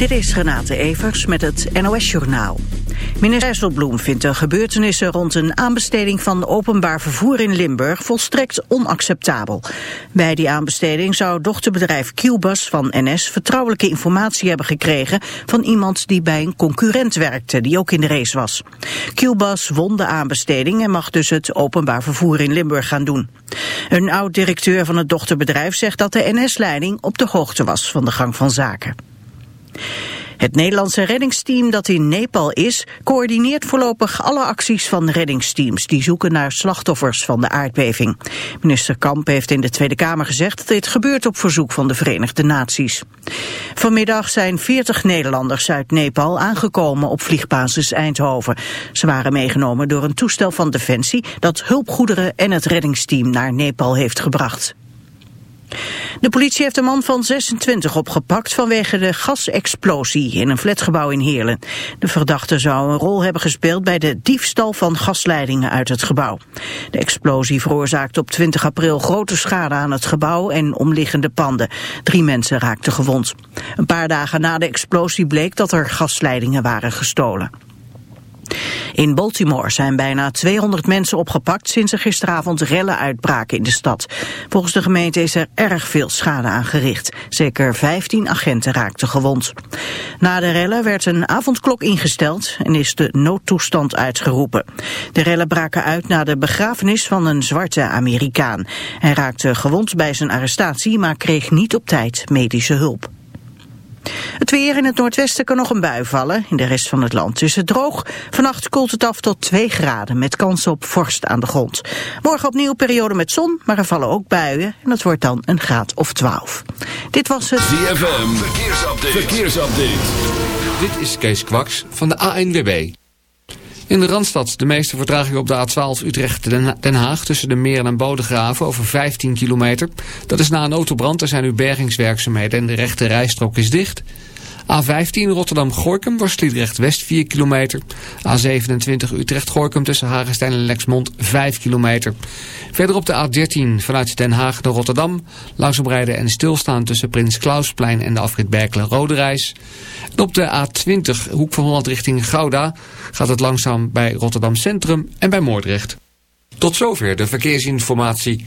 Dit is Renate Evers met het NOS Journaal. Minister Dijsselbloem vindt de gebeurtenissen rond een aanbesteding van openbaar vervoer in Limburg volstrekt onacceptabel. Bij die aanbesteding zou dochterbedrijf Qbus van NS vertrouwelijke informatie hebben gekregen van iemand die bij een concurrent werkte, die ook in de race was. Qbus won de aanbesteding en mag dus het openbaar vervoer in Limburg gaan doen. Een oud-directeur van het dochterbedrijf zegt dat de NS-leiding op de hoogte was van de gang van zaken. Het Nederlandse reddingsteam dat in Nepal is, coördineert voorlopig alle acties van reddingsteams die zoeken naar slachtoffers van de aardbeving. Minister Kamp heeft in de Tweede Kamer gezegd dat dit gebeurt op verzoek van de Verenigde Naties. Vanmiddag zijn 40 Nederlanders uit Nepal aangekomen op vliegbasis Eindhoven. Ze waren meegenomen door een toestel van Defensie dat hulpgoederen en het reddingsteam naar Nepal heeft gebracht. De politie heeft een man van 26 opgepakt vanwege de gasexplosie in een flatgebouw in Heerlen. De verdachte zou een rol hebben gespeeld bij de diefstal van gasleidingen uit het gebouw. De explosie veroorzaakte op 20 april grote schade aan het gebouw en omliggende panden. Drie mensen raakten gewond. Een paar dagen na de explosie bleek dat er gasleidingen waren gestolen. In Baltimore zijn bijna 200 mensen opgepakt sinds er gisteravond rellen uitbraken in de stad. Volgens de gemeente is er erg veel schade aangericht. Zeker 15 agenten raakten gewond. Na de rellen werd een avondklok ingesteld en is de noodtoestand uitgeroepen. De rellen braken uit na de begrafenis van een zwarte Amerikaan. Hij raakte gewond bij zijn arrestatie, maar kreeg niet op tijd medische hulp. Het weer in het noordwesten kan nog een bui vallen. In de rest van het land is het droog. Vannacht koelt het af tot 2 graden met kans op vorst aan de grond. Morgen opnieuw periode met zon, maar er vallen ook buien. En dat wordt dan een graad of 12. Dit was het... ZFM, verkeersupdate. verkeersupdate. Dit is Kees Kwaks van de ANWB. In de Randstad de meeste vertraging op de A12 Utrecht-Den Haag... tussen de Meren en Bodegraven over 15 kilometer. Dat is na een autobrand, er zijn nu bergingswerkzaamheden... en de rechte rijstrook is dicht... A15 Rotterdam-Gorkum was Sliedrecht-West 4 kilometer. A27 Utrecht-Gorkum tussen Hagestein en Lexmond 5 kilometer. Verder op de A13 vanuit Den Haag naar Rotterdam. Langzaam rijden en stilstaan tussen Prins Klausplein en de afrit Berkelen-Rode Reis. En op de A20 Hoek van Holland richting Gouda gaat het langzaam bij Rotterdam Centrum en bij Moordrecht. Tot zover de verkeersinformatie.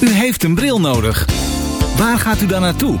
U heeft een bril nodig. Waar gaat u dan naartoe?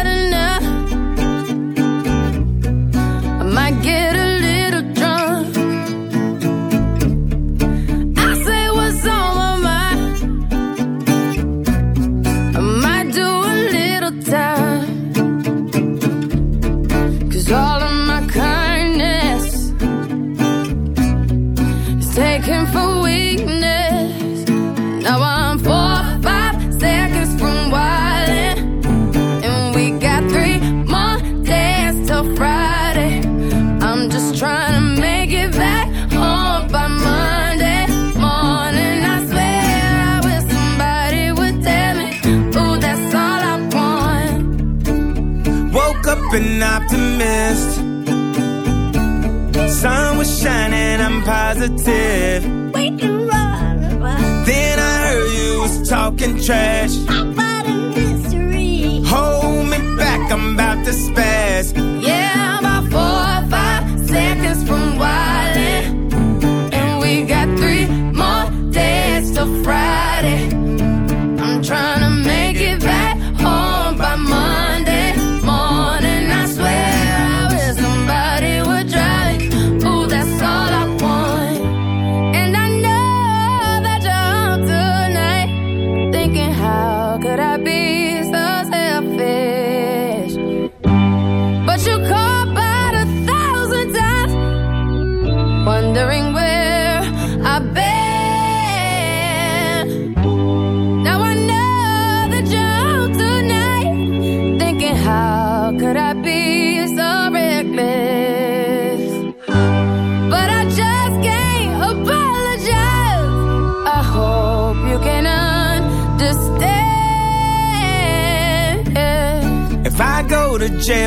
an optimist. Sun was shining, I'm positive. Then I heard you was talking trash. Hold me back, I'm about to spaz. Yeah, I'm about four or five seconds from wildin'. And we got three more days till Friday.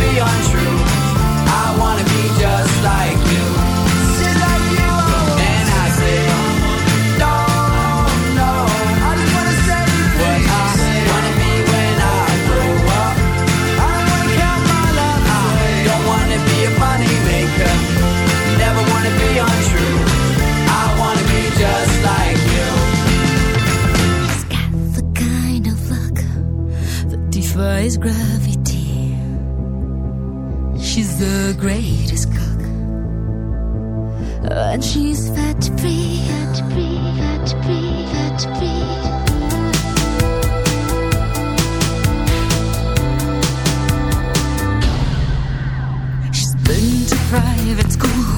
I wanna be just like you. I say, don't know. I just wanna be when I grow up. I wanna count my. I don't wanna be a money maker. Never wanna be untrue. I wanna be just like you. He's got the kind of luck that defies gravity the greatest cook, and she's fat free, fat free, fat free, fat free. She's been to private school.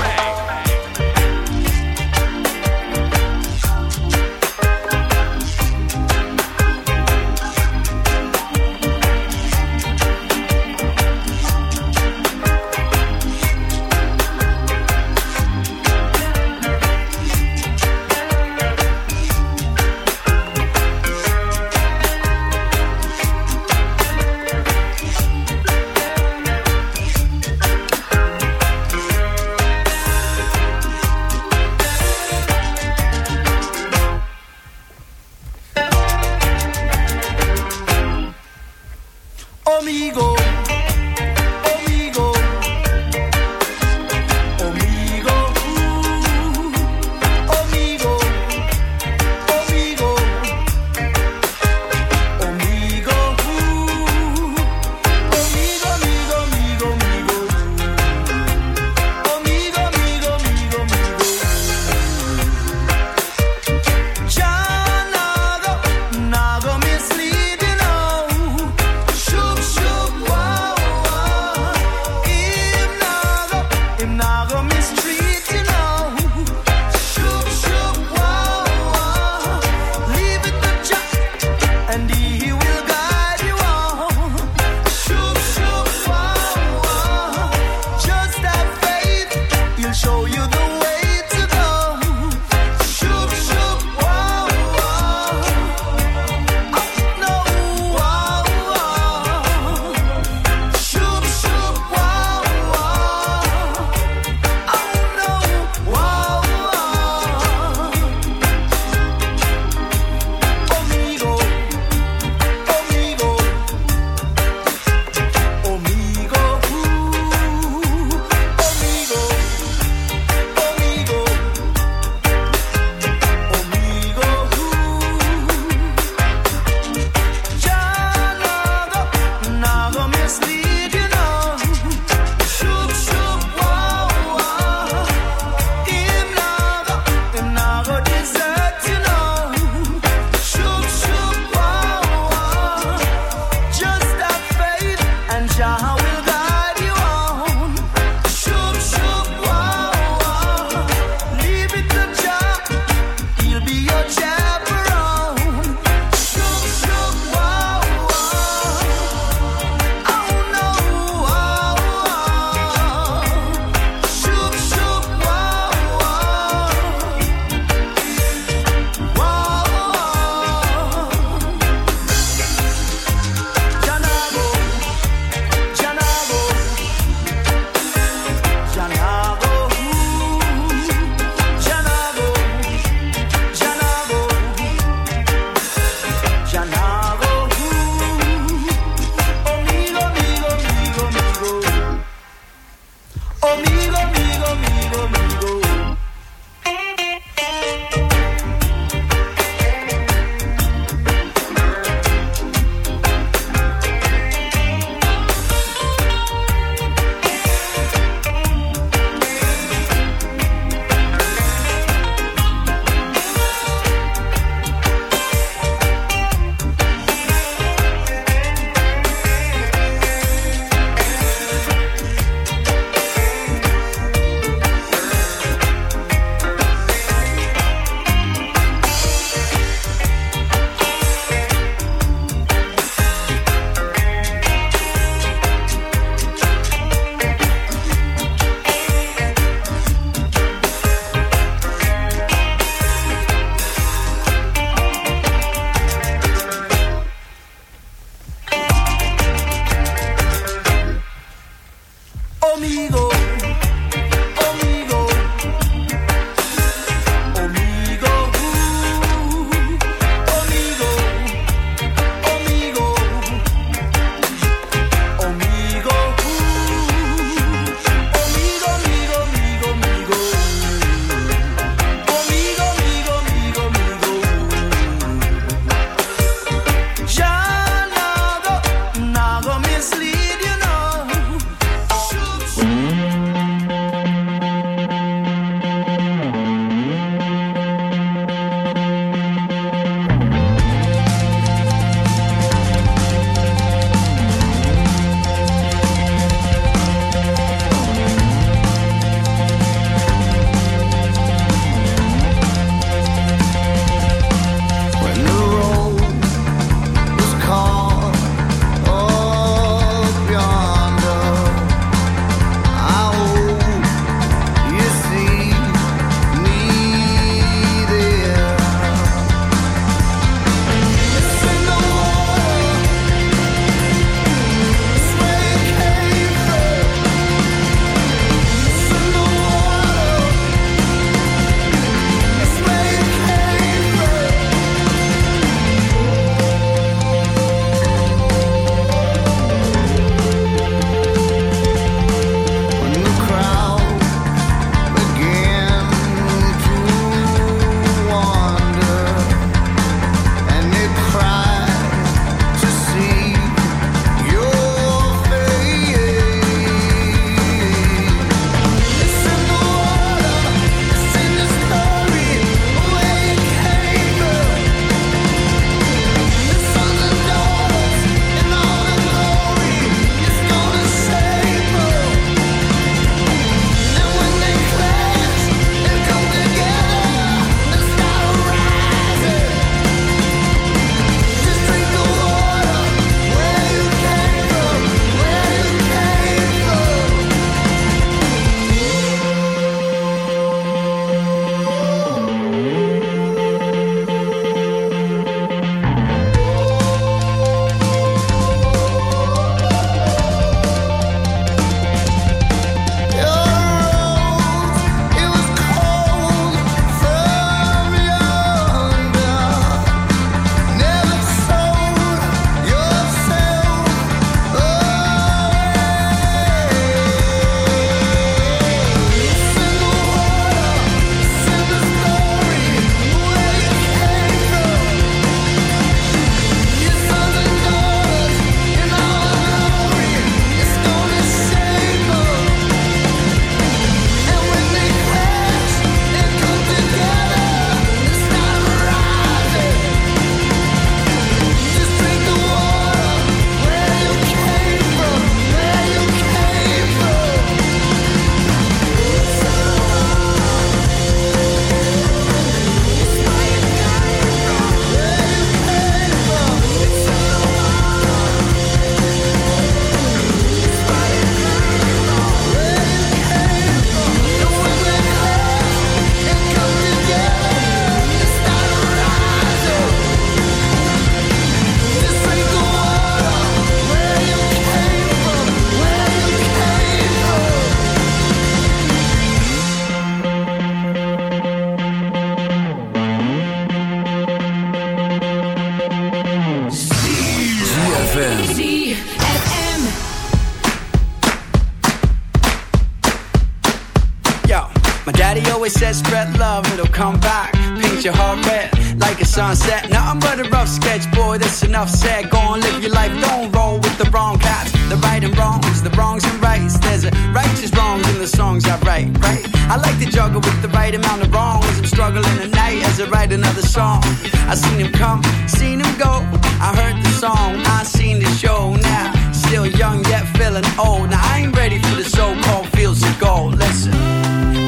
With the right amount of wrongs. I'm struggling at night as I write another song. I seen him come, seen him go. I heard the song, I seen the show now. Still young yet feeling old. Now I ain't ready for the so-called fields of gold. Listen.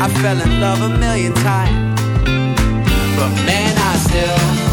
I fell in love a million times. But man, I still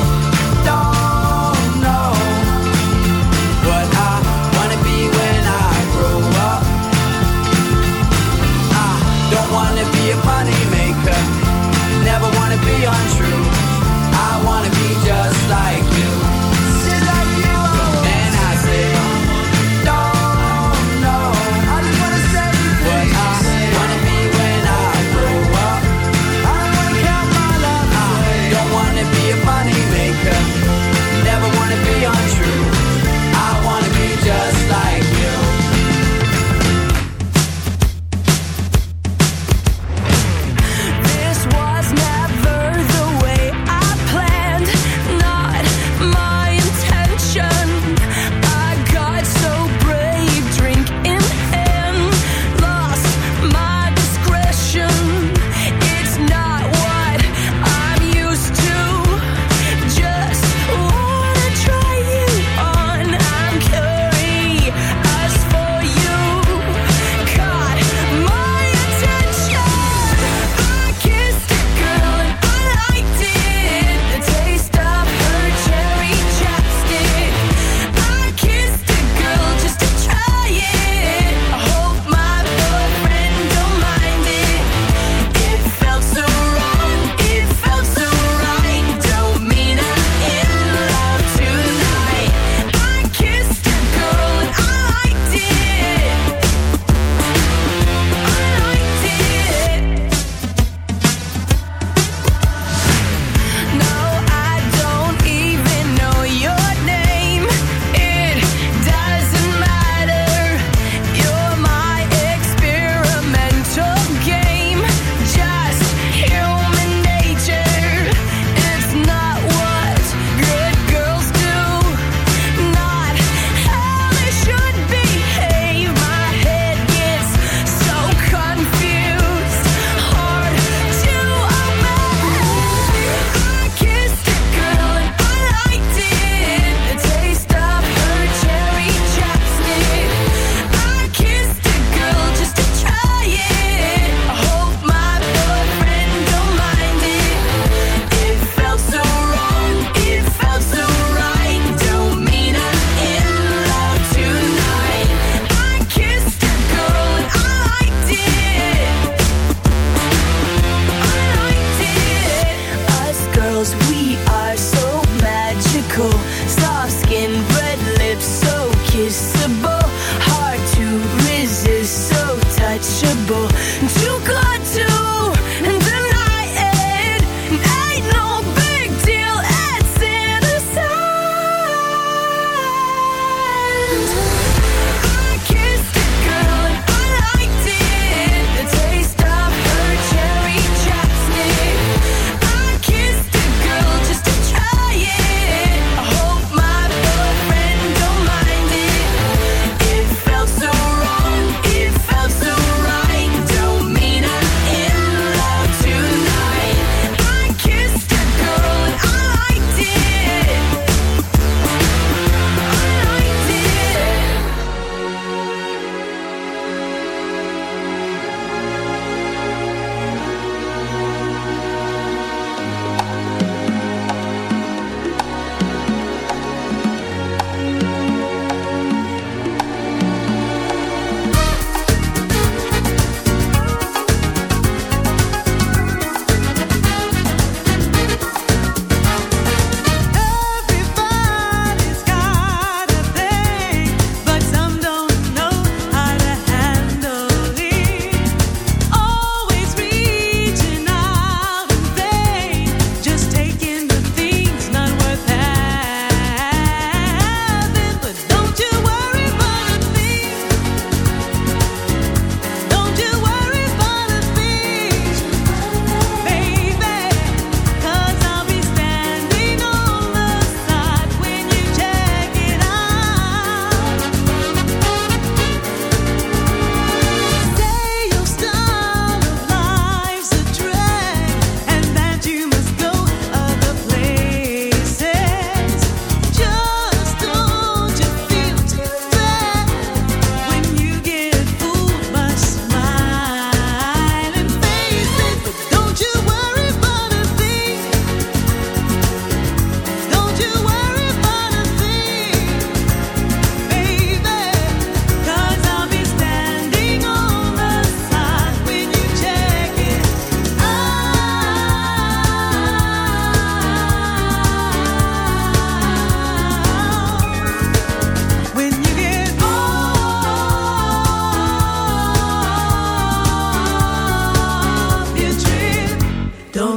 wanna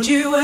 you